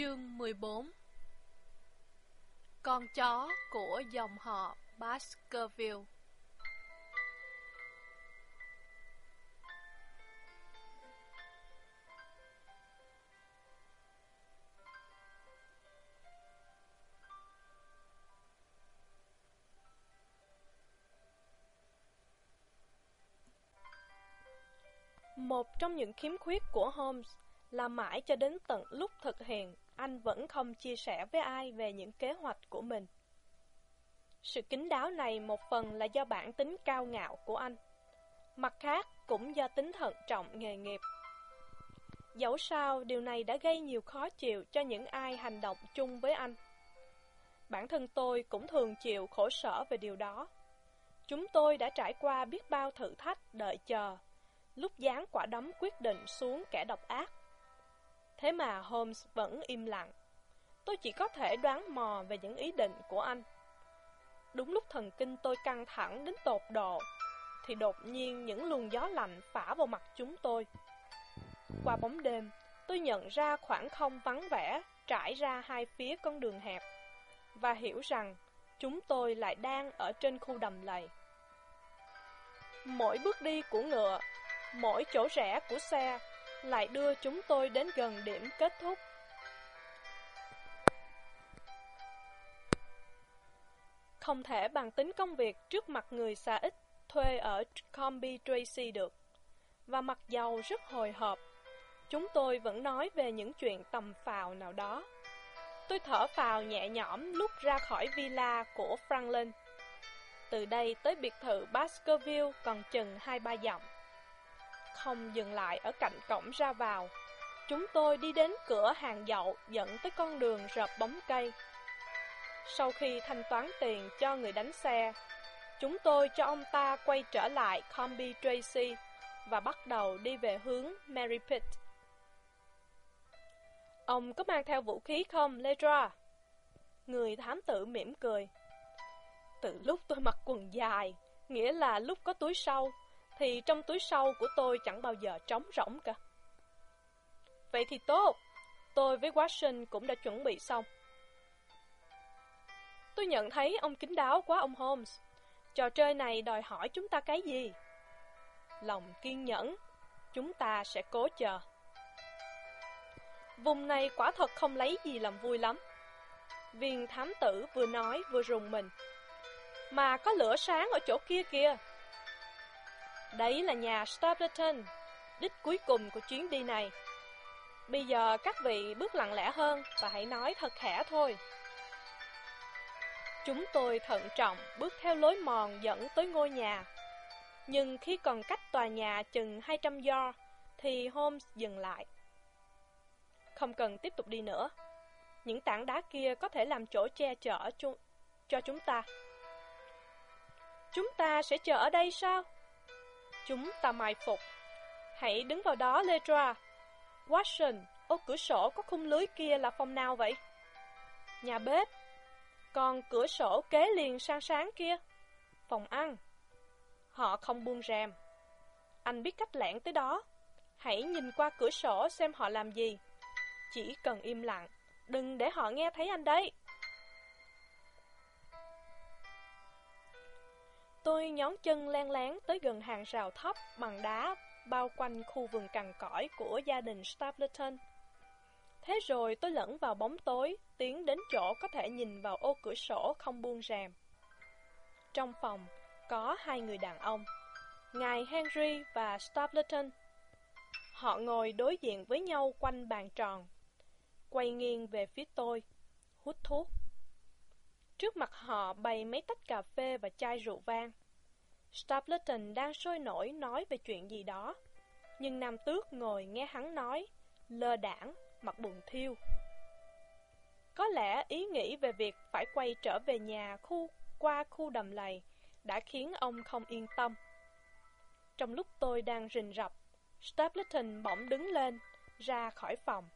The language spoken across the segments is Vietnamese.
Chương 14 Con chó của dòng họ Baskerville. Một trong những khiếm khuyết của Holmes là mãi cho đến tận lúc thực hiện, anh vẫn không chia sẻ với ai về những kế hoạch của mình. Sự kín đáo này một phần là do bản tính cao ngạo của anh, mặt khác cũng do tính thận trọng nghề nghiệp. Dẫu sao, điều này đã gây nhiều khó chịu cho những ai hành động chung với anh. Bản thân tôi cũng thường chịu khổ sở về điều đó. Chúng tôi đã trải qua biết bao thử thách đợi chờ, lúc dán quả đấm quyết định xuống kẻ độc ác. Thế mà Holmes vẫn im lặng. Tôi chỉ có thể đoán mò về những ý định của anh. Đúng lúc thần kinh tôi căng thẳng đến tột độ, thì đột nhiên những luồng gió lạnh phả vào mặt chúng tôi. Qua bóng đêm, tôi nhận ra khoảng không vắng vẻ trải ra hai phía con đường hẹp và hiểu rằng chúng tôi lại đang ở trên khu đầm lầy. Mỗi bước đi của ngựa, mỗi chỗ rẽ của xe lại đưa chúng tôi đến gần điểm kết thúc. Không thể bằng tính công việc trước mặt người xa ít thuê ở Combi Tracy được. Và mặc dầu rất hồi hộp, chúng tôi vẫn nói về những chuyện tầm phào nào đó. Tôi thở phào nhẹ nhõm lúc ra khỏi villa của Franklin. Từ đây tới biệt thự Baskerville còn chừng hai ba dặm không dừng lại ở cạnh cổng ra vào. Chúng tôi đi đến cửa hàng dậu dẫn tới con đường rợp bóng cây. Sau khi thanh toán tiền cho người đánh xe, chúng tôi cho ông ta quay trở lại Combi Tracy và bắt đầu đi về hướng Mary Pitt. Ông có mang theo vũ khí không, Ledra? Người thám tử mỉm cười. Từ lúc tôi mặc quần dài, nghĩa là lúc có túi sau, thì trong túi sau của tôi chẳng bao giờ trống rỗng cả. Vậy thì tốt, tôi với Watson cũng đã chuẩn bị xong. Tôi nhận thấy ông kính đáo quá ông Holmes. Trò chơi này đòi hỏi chúng ta cái gì? Lòng kiên nhẫn, chúng ta sẽ cố chờ. Vùng này quả thật không lấy gì làm vui lắm. Viên thám tử vừa nói vừa rùng mình. Mà có lửa sáng ở chỗ kia kìa. Đấy là nhà Stapleton, đích cuối cùng của chuyến đi này. Bây giờ các vị bước lặng lẽ hơn và hãy nói thật khẽ thôi. Chúng tôi thận trọng bước theo lối mòn dẫn tới ngôi nhà. Nhưng khi còn cách tòa nhà chừng 200 do thì Holmes dừng lại. Không cần tiếp tục đi nữa. Những tảng đá kia có thể làm chỗ che chở cho chúng ta. Chúng ta sẽ chờ ở đây sao? Chúng ta mai phục. Hãy đứng vào đó, Ledra. Watson, ô cửa sổ có khung lưới kia là phòng nào vậy? Nhà bếp. Còn cửa sổ kế liền sang sáng kia? Phòng ăn. Họ không buông rèm. Anh biết cách lẻn tới đó. Hãy nhìn qua cửa sổ xem họ làm gì. Chỉ cần im lặng, đừng để họ nghe thấy anh đấy. Tôi nhón chân len lén tới gần hàng rào thấp bằng đá bao quanh khu vườn cằn cõi của gia đình Stapleton. Thế rồi tôi lẫn vào bóng tối, tiến đến chỗ có thể nhìn vào ô cửa sổ không buông rèm. Trong phòng, có hai người đàn ông, ngài Henry và Stapleton. Họ ngồi đối diện với nhau quanh bàn tròn, quay nghiêng về phía tôi, hút thuốc. Trước mặt họ bày mấy tách cà phê và chai rượu vang. Stapleton đang sôi nổi nói về chuyện gì đó, nhưng Nam Tước ngồi nghe hắn nói, lơ đảng, mặt buồn thiêu. Có lẽ ý nghĩ về việc phải quay trở về nhà khu qua khu đầm lầy đã khiến ông không yên tâm. Trong lúc tôi đang rình rập, Stapleton bỗng đứng lên, ra khỏi phòng.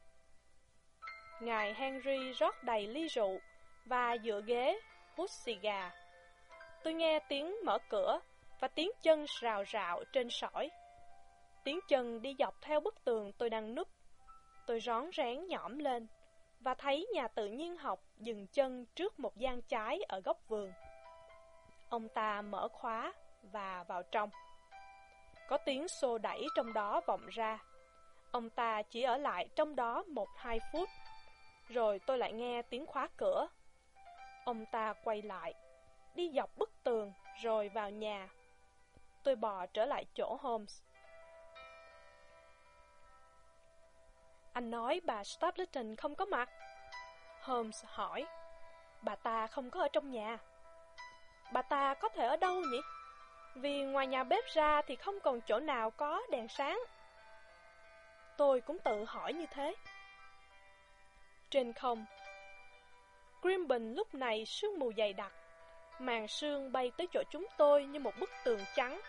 Ngài Henry rót đầy ly rượu và dựa ghế, hút xì gà. Tôi nghe tiếng mở cửa và tiếng chân rào rạo trên sỏi. Tiếng chân đi dọc theo bức tường tôi đang núp. Tôi rón rén nhõm lên và thấy nhà tự nhiên học dừng chân trước một gian trái ở góc vườn. Ông ta mở khóa và vào trong. Có tiếng xô đẩy trong đó vọng ra. Ông ta chỉ ở lại trong đó một hai phút, rồi tôi lại nghe tiếng khóa cửa. Ông ta quay lại, đi dọc bức tường, rồi vào nhà. Tôi bò trở lại chỗ Holmes. Anh nói bà Stapleton không có mặt. Holmes hỏi. Bà ta không có ở trong nhà. Bà ta có thể ở đâu nhỉ? Vì ngoài nhà bếp ra thì không còn chỗ nào có đèn sáng. Tôi cũng tự hỏi như thế. Trên không, Grimben lúc này sương mù dày đặc. Màn sương bay tới chỗ chúng tôi như một bức tường trắng.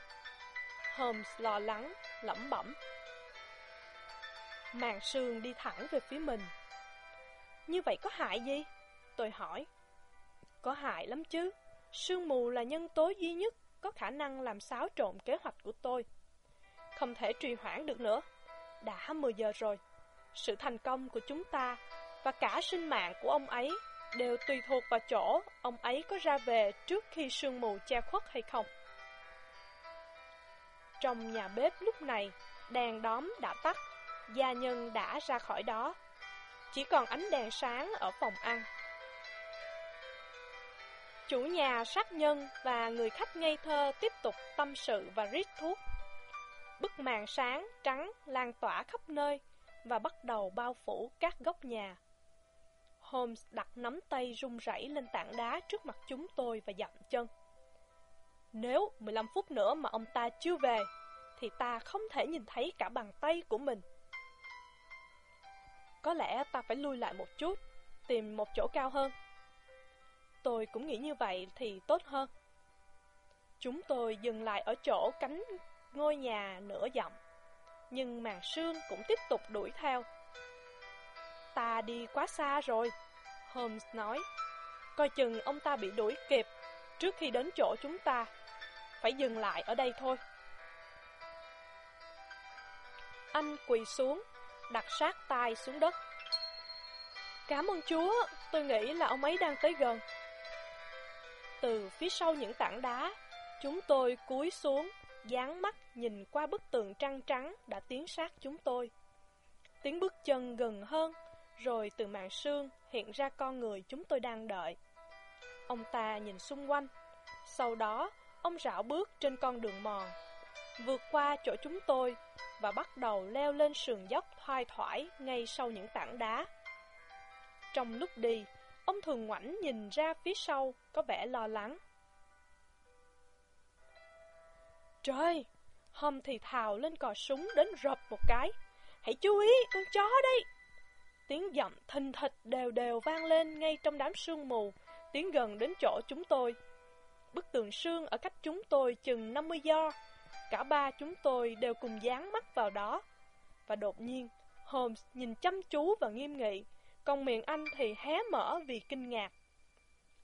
Holmes lo lắng, lẩm bẩm. Màn sương đi thẳng về phía mình. Như vậy có hại gì? Tôi hỏi. Có hại lắm chứ. Sương mù là nhân tố duy nhất có khả năng làm xáo trộn kế hoạch của tôi. Không thể trì hoãn được nữa. Đã 10 giờ rồi. Sự thành công của chúng ta và cả sinh mạng của ông ấy đều tùy thuộc vào chỗ ông ấy có ra về trước khi sương mù che khuất hay không. Trong nhà bếp lúc này, đèn đóm đã tắt, gia nhân đã ra khỏi đó. Chỉ còn ánh đèn sáng ở phòng ăn. Chủ nhà sát nhân và người khách ngây thơ tiếp tục tâm sự và rít thuốc. Bức màn sáng trắng lan tỏa khắp nơi và bắt đầu bao phủ các góc nhà. Holmes đặt nắm tay run rẩy lên tảng đá trước mặt chúng tôi và dậm chân. Nếu 15 phút nữa mà ông ta chưa về, thì ta không thể nhìn thấy cả bàn tay của mình. Có lẽ ta phải lui lại một chút, tìm một chỗ cao hơn. Tôi cũng nghĩ như vậy thì tốt hơn. Chúng tôi dừng lại ở chỗ cánh ngôi nhà nửa dặm, nhưng màn sương cũng tiếp tục đuổi theo. Ta đi quá xa rồi, Holmes nói. Coi chừng ông ta bị đuổi kịp trước khi đến chỗ chúng ta. Phải dừng lại ở đây thôi. Anh quỳ xuống, đặt sát tay xuống đất. Cảm ơn Chúa, tôi nghĩ là ông ấy đang tới gần. Từ phía sau những tảng đá, chúng tôi cúi xuống, dán mắt nhìn qua bức tường trăng trắng đã tiến sát chúng tôi. Tiếng bước chân gần hơn, rồi từ màn sương hiện ra con người chúng tôi đang đợi. Ông ta nhìn xung quanh, sau đó ông rảo bước trên con đường mòn, vượt qua chỗ chúng tôi và bắt đầu leo lên sườn dốc thoai thoải ngay sau những tảng đá. Trong lúc đi, ông thường ngoảnh nhìn ra phía sau, có vẻ lo lắng. Trời! hôm thì thào lên cò súng đến rập một cái. Hãy chú ý, con chó đây! Tiếng dặm thình thịch đều đều vang lên ngay trong đám sương mù, tiến gần đến chỗ chúng tôi. Bức tường sương ở cách chúng tôi chừng 50 do. Cả ba chúng tôi đều cùng dán mắt vào đó. Và đột nhiên, Holmes nhìn chăm chú và nghiêm nghị, còn miệng anh thì hé mở vì kinh ngạc.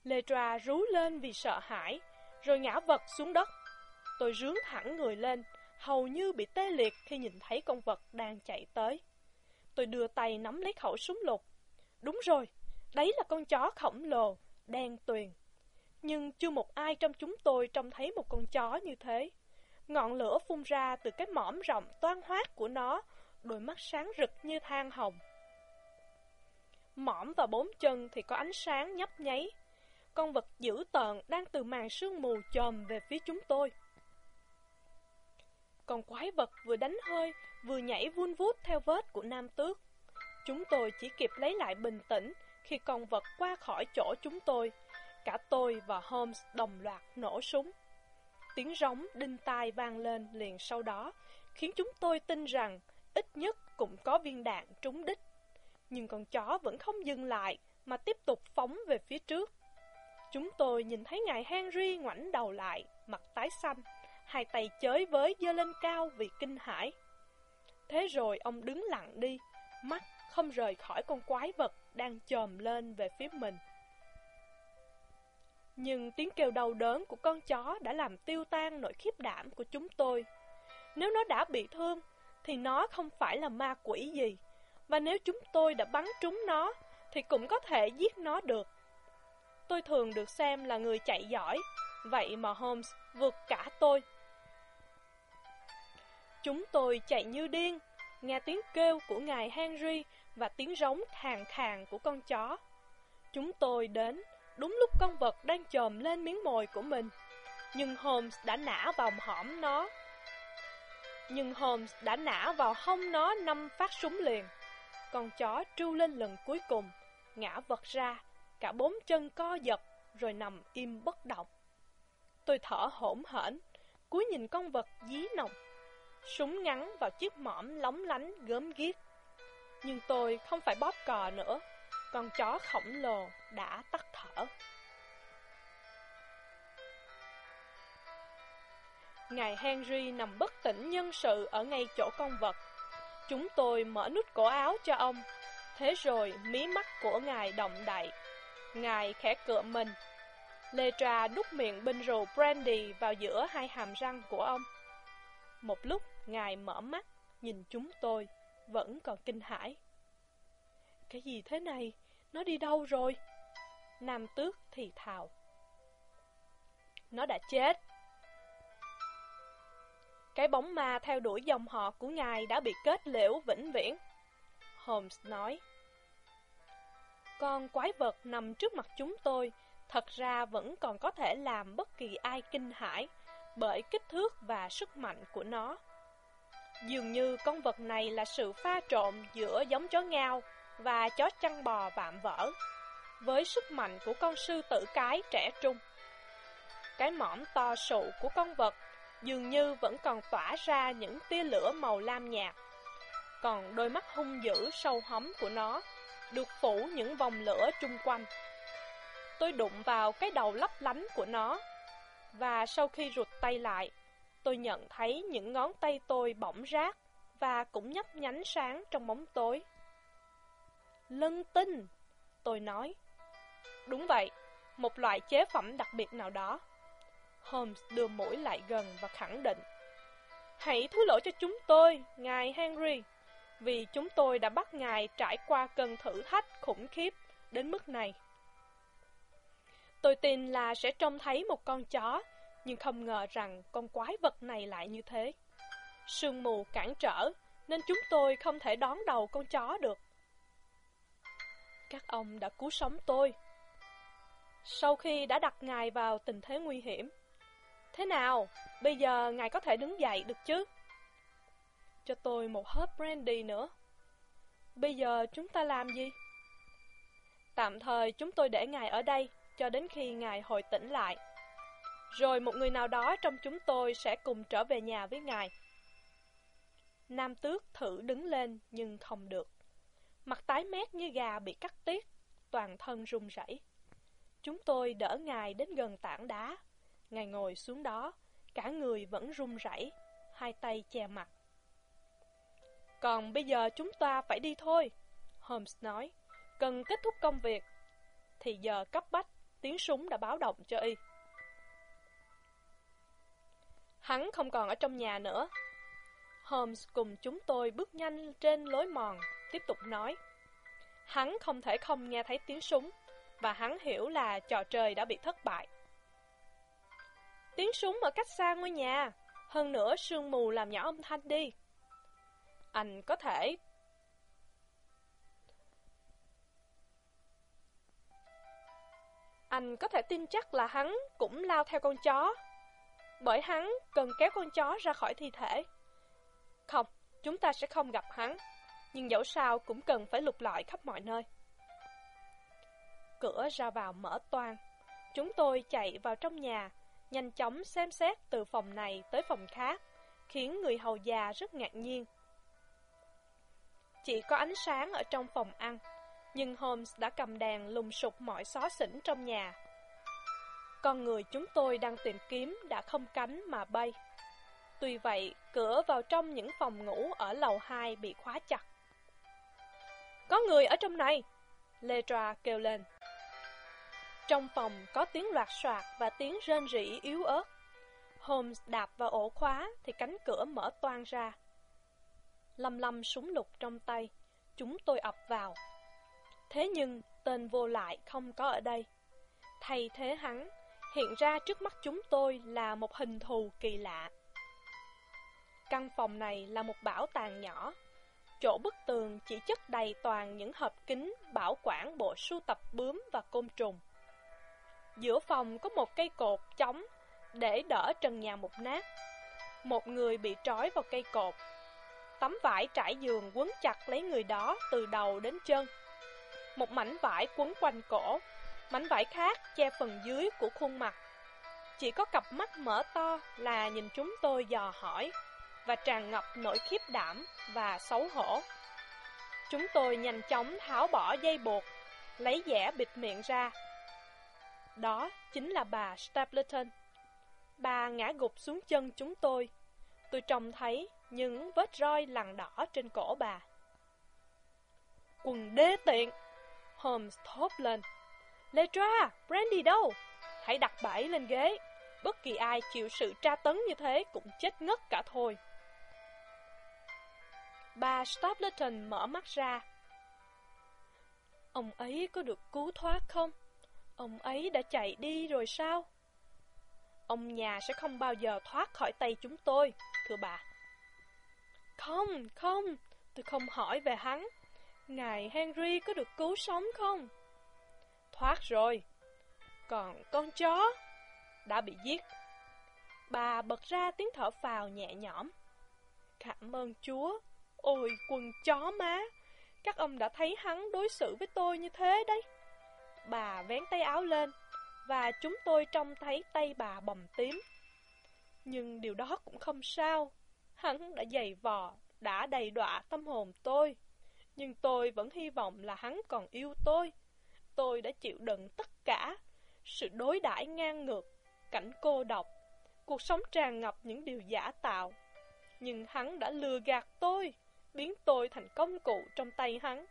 Letra rú lên vì sợ hãi, rồi ngã vật xuống đất. Tôi rướng thẳng người lên, hầu như bị tê liệt khi nhìn thấy con vật đang chạy tới. Tôi đưa tay nắm lấy khẩu súng lục. Đúng rồi, đấy là con chó khổng lồ, đen tuyền. Nhưng chưa một ai trong chúng tôi trông thấy một con chó như thế. Ngọn lửa phun ra từ cái mõm rộng toan hoát của nó, đôi mắt sáng rực như than hồng. Mõm và bốn chân thì có ánh sáng nhấp nháy. Con vật dữ tợn đang từ màn sương mù chồm về phía chúng tôi. Con quái vật vừa đánh hơi, vừa nhảy vun vút theo vết của nam tước. Chúng tôi chỉ kịp lấy lại bình tĩnh khi con vật qua khỏi chỗ chúng tôi. Cả tôi và Holmes đồng loạt nổ súng. Tiếng rống đinh tai vang lên liền sau đó, khiến chúng tôi tin rằng ít nhất cũng có viên đạn trúng đích. Nhưng con chó vẫn không dừng lại, mà tiếp tục phóng về phía trước. Chúng tôi nhìn thấy ngài Henry ngoảnh đầu lại, mặt tái xanh, hai tay chới với dơ lên cao vì kinh hãi. Thế rồi ông đứng lặng đi, mắt không rời khỏi con quái vật đang chồm lên về phía mình. Nhưng tiếng kêu đau đớn của con chó đã làm tiêu tan nỗi khiếp đảm của chúng tôi. Nếu nó đã bị thương, thì nó không phải là ma quỷ gì. Và nếu chúng tôi đã bắn trúng nó, thì cũng có thể giết nó được. Tôi thường được xem là người chạy giỏi, vậy mà Holmes vượt cả tôi. Chúng tôi chạy như điên, nghe tiếng kêu của ngài Henry và tiếng rống khàn khàn của con chó. Chúng tôi đến đúng lúc con vật đang chồm lên miếng mồi của mình, nhưng Holmes đã nã vào hõm nó. Nhưng Holmes đã nã vào hông nó năm phát súng liền. Con chó tru lên lần cuối cùng, ngã vật ra, cả bốn chân co giật, rồi nằm im bất động. Tôi thở hổn hển, cúi nhìn con vật dí nồng. Súng ngắn vào chiếc mõm lóng lánh gớm ghiếc. Nhưng tôi không phải bóp cò nữa, con chó khổng lồ đã tắt thở. Ngài Henry nằm bất tỉnh nhân sự ở ngay chỗ con vật. Chúng tôi mở nút cổ áo cho ông. Thế rồi mí mắt của ngài động đậy. Ngài khẽ cựa mình. Lê Trà đút miệng bình rượu brandy vào giữa hai hàm răng của ông. Một lúc, ngài mở mắt, nhìn chúng tôi, vẫn còn kinh hãi. Cái gì thế này? Nó đi đâu rồi? Nam tước thì thào. Nó đã chết. Cái bóng ma theo đuổi dòng họ của ngài đã bị kết liễu vĩnh viễn. Holmes nói. Con quái vật nằm trước mặt chúng tôi, thật ra vẫn còn có thể làm bất kỳ ai kinh hãi bởi kích thước và sức mạnh của nó. Dường như con vật này là sự pha trộn giữa giống chó ngao và chó chăn bò vạm vỡ, với sức mạnh của con sư tử cái trẻ trung. Cái mõm to sụ của con vật dường như vẫn còn tỏa ra những tia lửa màu lam nhạt, còn đôi mắt hung dữ sâu hóm của nó được phủ những vòng lửa chung quanh. Tôi đụng vào cái đầu lấp lánh của nó, và sau khi rụt tay lại, tôi nhận thấy những ngón tay tôi bỏng rát và cũng nhấp nhánh sáng trong bóng tối. Lân tinh, tôi nói. Đúng vậy, một loại chế phẩm đặc biệt nào đó. Holmes đưa mũi lại gần và khẳng định. Hãy thú lỗi cho chúng tôi, ngài Henry, vì chúng tôi đã bắt ngài trải qua cơn thử thách khủng khiếp đến mức này. Tôi tin là sẽ trông thấy một con chó, nhưng không ngờ rằng con quái vật này lại như thế. Sương mù cản trở, nên chúng tôi không thể đón đầu con chó được. Các ông đã cứu sống tôi. Sau khi đã đặt ngài vào tình thế nguy hiểm, Thế nào, bây giờ ngài có thể đứng dậy được chứ? Cho tôi một hớp brandy nữa. Bây giờ chúng ta làm gì? Tạm thời chúng tôi để ngài ở đây cho đến khi ngài hồi tỉnh lại. Rồi một người nào đó trong chúng tôi sẽ cùng trở về nhà với ngài. Nam tước thử đứng lên nhưng không được. Mặt tái mét như gà bị cắt tiết, toàn thân run rẩy. Chúng tôi đỡ ngài đến gần tảng đá Ngài ngồi xuống đó, cả người vẫn run rẩy, hai tay che mặt. Còn bây giờ chúng ta phải đi thôi, Holmes nói. Cần kết thúc công việc. Thì giờ cấp bách, tiếng súng đã báo động cho y. Hắn không còn ở trong nhà nữa. Holmes cùng chúng tôi bước nhanh trên lối mòn, tiếp tục nói. Hắn không thể không nghe thấy tiếng súng, và hắn hiểu là trò chơi đã bị thất bại. Tiếng súng ở cách xa ngôi nhà. Hơn nữa sương mù làm nhỏ âm thanh đi. Anh có thể... Anh có thể tin chắc là hắn cũng lao theo con chó. Bởi hắn cần kéo con chó ra khỏi thi thể. Không, chúng ta sẽ không gặp hắn. Nhưng dẫu sao cũng cần phải lục lọi khắp mọi nơi. Cửa ra vào mở toang. Chúng tôi chạy vào trong nhà nhanh chóng xem xét từ phòng này tới phòng khác, khiến người hầu già rất ngạc nhiên. Chỉ có ánh sáng ở trong phòng ăn, nhưng Holmes đã cầm đèn lùng sục mọi xó xỉnh trong nhà. Con người chúng tôi đang tìm kiếm đã không cánh mà bay. Tuy vậy, cửa vào trong những phòng ngủ ở lầu 2 bị khóa chặt. Có người ở trong này! letra kêu lên. Trong phòng có tiếng loạt soạt và tiếng rên rỉ yếu ớt. Holmes đạp vào ổ khóa thì cánh cửa mở toang ra. Lâm lâm súng lục trong tay, chúng tôi ập vào. Thế nhưng, tên vô lại không có ở đây. Thay thế hắn, hiện ra trước mắt chúng tôi là một hình thù kỳ lạ. Căn phòng này là một bảo tàng nhỏ. Chỗ bức tường chỉ chất đầy toàn những hộp kính bảo quản bộ sưu tập bướm và côn trùng. Giữa phòng có một cây cột chống để đỡ trần nhà một nát. Một người bị trói vào cây cột. Tấm vải trải giường quấn chặt lấy người đó từ đầu đến chân. Một mảnh vải quấn quanh cổ, mảnh vải khác che phần dưới của khuôn mặt. Chỉ có cặp mắt mở to là nhìn chúng tôi dò hỏi và tràn ngập nỗi khiếp đảm và xấu hổ. Chúng tôi nhanh chóng tháo bỏ dây buộc, lấy dẻ bịt miệng ra. Đó chính là bà Stapleton. Bà ngã gục xuống chân chúng tôi. Tôi trông thấy những vết roi lằn đỏ trên cổ bà. Quần đê tiện! Holmes thốt lên. Letra, Brandy đâu? Hãy đặt bẫy lên ghế. Bất kỳ ai chịu sự tra tấn như thế cũng chết ngất cả thôi. Bà Stapleton mở mắt ra. Ông ấy có được cứu thoát không? Ông ấy đã chạy đi rồi sao? Ông nhà sẽ không bao giờ thoát khỏi tay chúng tôi, thưa bà. Không, không, tôi không hỏi về hắn. Ngài Henry có được cứu sống không? Thoát rồi. Còn con chó đã bị giết. Bà bật ra tiếng thở phào nhẹ nhõm. Cảm ơn Chúa. Ôi, quần chó má. Các ông đã thấy hắn đối xử với tôi như thế đấy. Bà vén tay áo lên, và chúng tôi trông thấy tay bà bầm tím. Nhưng điều đó cũng không sao. Hắn đã dày vò, đã đầy đọa tâm hồn tôi. Nhưng tôi vẫn hy vọng là hắn còn yêu tôi. Tôi đã chịu đựng tất cả. Sự đối đãi ngang ngược, cảnh cô độc, cuộc sống tràn ngập những điều giả tạo. Nhưng hắn đã lừa gạt tôi, biến tôi thành công cụ trong tay hắn.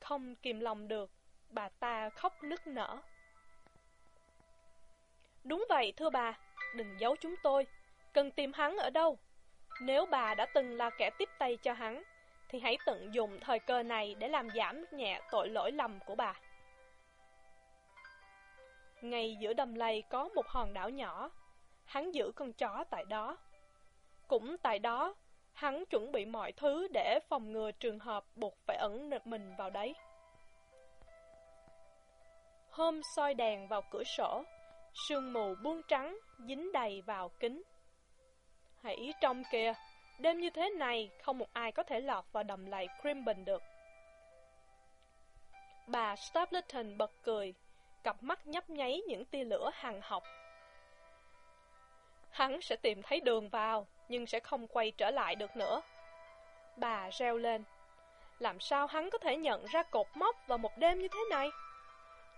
Không kìm lòng được, bà ta khóc nức nở. Đúng vậy thưa bà, đừng giấu chúng tôi, cần tìm hắn ở đâu. Nếu bà đã từng là kẻ tiếp tay cho hắn, thì hãy tận dụng thời cơ này để làm giảm nhẹ tội lỗi lầm của bà. Ngay giữa đầm lầy có một hòn đảo nhỏ, hắn giữ con chó tại đó. Cũng tại đó, hắn chuẩn bị mọi thứ để phòng ngừa trường hợp buộc phải ẩn mình vào đấy. Hôm soi đèn vào cửa sổ, sương mù buông trắng dính đầy vào kính. Hãy trông kìa, đêm như thế này không một ai có thể lọt vào đầm lầy Crimben được. Bà Stapleton bật cười, cặp mắt nhấp nháy những tia lửa hàng học. Hắn sẽ tìm thấy đường vào, nhưng sẽ không quay trở lại được nữa. Bà reo lên. Làm sao hắn có thể nhận ra cột mốc vào một đêm như thế này?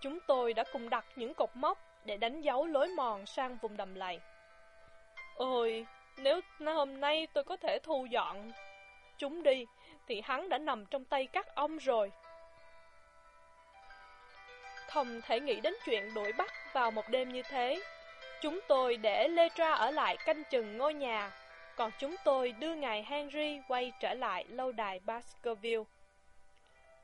Chúng tôi đã cùng đặt những cột mốc để đánh dấu lối mòn sang vùng đầm lầy. Ôi, nếu hôm nay tôi có thể thu dọn chúng đi, thì hắn đã nằm trong tay các ông rồi. Không thể nghĩ đến chuyện đuổi bắt vào một đêm như thế. Chúng tôi để Lê Tra ở lại canh chừng ngôi nhà, còn chúng tôi đưa ngài Henry quay trở lại lâu đài Baskerville.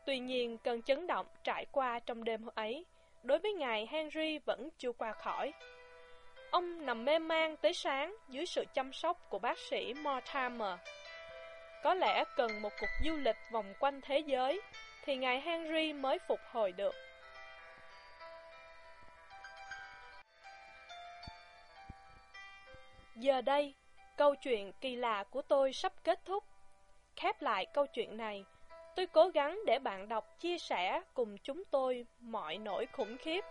Tuy nhiên, cơn chấn động trải qua trong đêm hôm ấy, đối với ngài Henry vẫn chưa qua khỏi. Ông nằm mê man tới sáng dưới sự chăm sóc của bác sĩ Mortimer. Có lẽ cần một cuộc du lịch vòng quanh thế giới, thì ngài Henry mới phục hồi được. Giờ đây, câu chuyện kỳ lạ của tôi sắp kết thúc. Khép lại câu chuyện này, tôi cố gắng để bạn đọc chia sẻ cùng chúng tôi mọi nỗi khủng khiếp,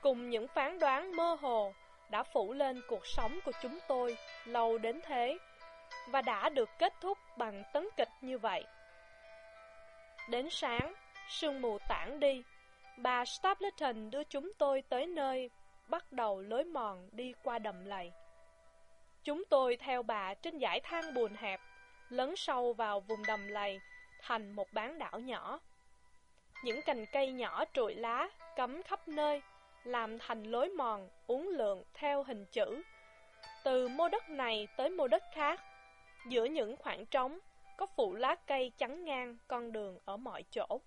cùng những phán đoán mơ hồ đã phủ lên cuộc sống của chúng tôi lâu đến thế, và đã được kết thúc bằng tấn kịch như vậy. Đến sáng, sương mù tản đi, bà Stapleton đưa chúng tôi tới nơi bắt đầu lối mòn đi qua đầm lầy. Chúng tôi theo bà trên dải thang buồn hẹp, lấn sâu vào vùng đầm lầy, thành một bán đảo nhỏ. Những cành cây nhỏ trụi lá, cắm khắp nơi, làm thành lối mòn, uốn lượn theo hình chữ. Từ mô đất này tới mô đất khác, giữa những khoảng trống, có phủ lá cây chắn ngang con đường ở mọi chỗ.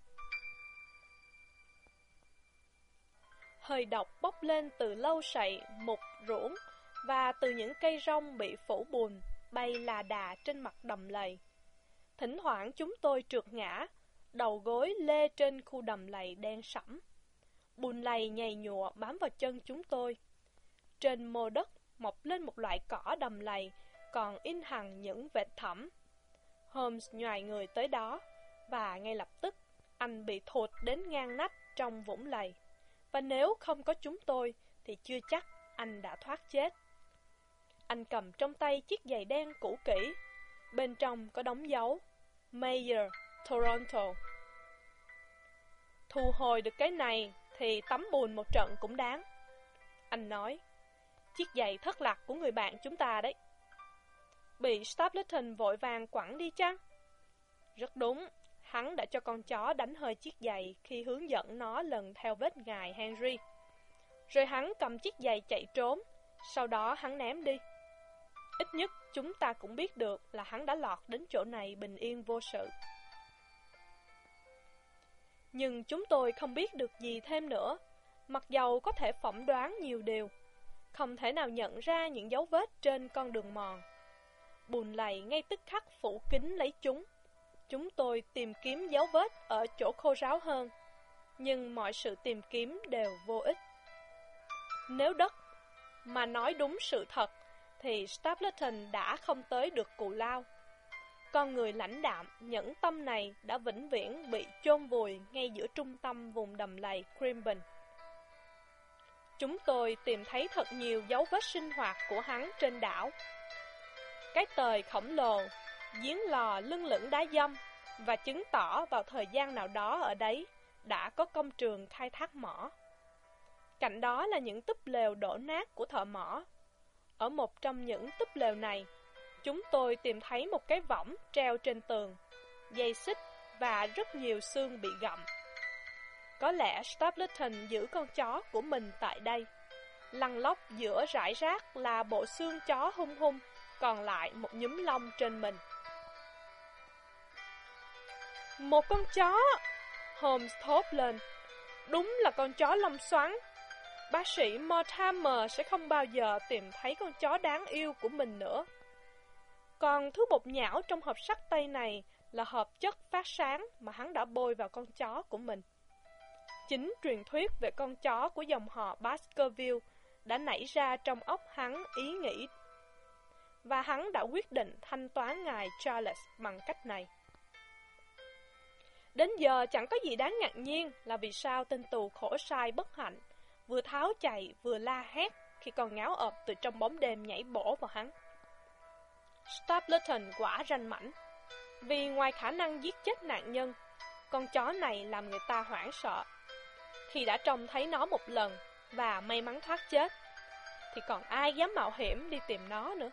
Hơi độc bốc lên từ lâu sậy, mục, ruỗng và từ những cây rong bị phủ bùn bay là đà trên mặt đầm lầy. Thỉnh thoảng chúng tôi trượt ngã, đầu gối lê trên khu đầm lầy đen sẫm. Bùn lầy nhầy nhụa bám vào chân chúng tôi. Trên mô đất mọc lên một loại cỏ đầm lầy, còn in hằn những vệt thẩm Holmes nhòi người tới đó, và ngay lập tức anh bị thụt đến ngang nách trong vũng lầy. Và nếu không có chúng tôi, thì chưa chắc anh đã thoát chết. Anh cầm trong tay chiếc giày đen cũ kỹ, bên trong có đóng dấu Mayor, Toronto. Thu hồi được cái này thì tắm bùn một trận cũng đáng. Anh nói, chiếc giày thất lạc của người bạn chúng ta đấy. Bị Stapleton vội vàng quẳng đi chăng? Rất đúng, hắn đã cho con chó đánh hơi chiếc giày khi hướng dẫn nó lần theo vết ngài Henry. Rồi hắn cầm chiếc giày chạy trốn, sau đó hắn ném đi. Ít nhất chúng ta cũng biết được là hắn đã lọt đến chỗ này bình yên vô sự. Nhưng chúng tôi không biết được gì thêm nữa, mặc dầu có thể phỏng đoán nhiều điều, không thể nào nhận ra những dấu vết trên con đường mòn. Bùn lầy ngay tức khắc phủ kín lấy chúng. Chúng tôi tìm kiếm dấu vết ở chỗ khô ráo hơn, nhưng mọi sự tìm kiếm đều vô ích. Nếu đất mà nói đúng sự thật, thì Stapleton đã không tới được cù lao. Con người lãnh đạm, nhẫn tâm này đã vĩnh viễn bị chôn vùi ngay giữa trung tâm vùng đầm lầy Crimben. Chúng tôi tìm thấy thật nhiều dấu vết sinh hoạt của hắn trên đảo. Cái tời khổng lồ, giếng lò lưng lửng đá dâm và chứng tỏ vào thời gian nào đó ở đấy đã có công trường khai thác mỏ. Cạnh đó là những túp lều đổ nát của thợ mỏ. Ở một trong những túp lều này, chúng tôi tìm thấy một cái võng treo trên tường, dây xích và rất nhiều xương bị gặm. Có lẽ Stapleton giữ con chó của mình tại đây. Lăn lóc giữa rải rác là bộ xương chó hung hung, còn lại một nhúm lông trên mình. Một con chó! Holmes thốt lên. Đúng là con chó lông xoắn. Bác sĩ Mortimer sẽ không bao giờ tìm thấy con chó đáng yêu của mình nữa. Còn thứ bột nhão trong hộp sắt tay này là hợp chất phát sáng mà hắn đã bôi vào con chó của mình. Chính truyền thuyết về con chó của dòng họ Baskerville đã nảy ra trong óc hắn ý nghĩ và hắn đã quyết định thanh toán ngài Charles bằng cách này. Đến giờ chẳng có gì đáng ngạc nhiên là vì sao tên tù khổ sai bất hạnh, vừa tháo chạy vừa la hét khi con ngáo ợp từ trong bóng đêm nhảy bổ vào hắn. Stapleton quả ranh mảnh, vì ngoài khả năng giết chết nạn nhân, con chó này làm người ta hoảng sợ. Khi đã trông thấy nó một lần và may mắn thoát chết, thì còn ai dám mạo hiểm đi tìm nó nữa.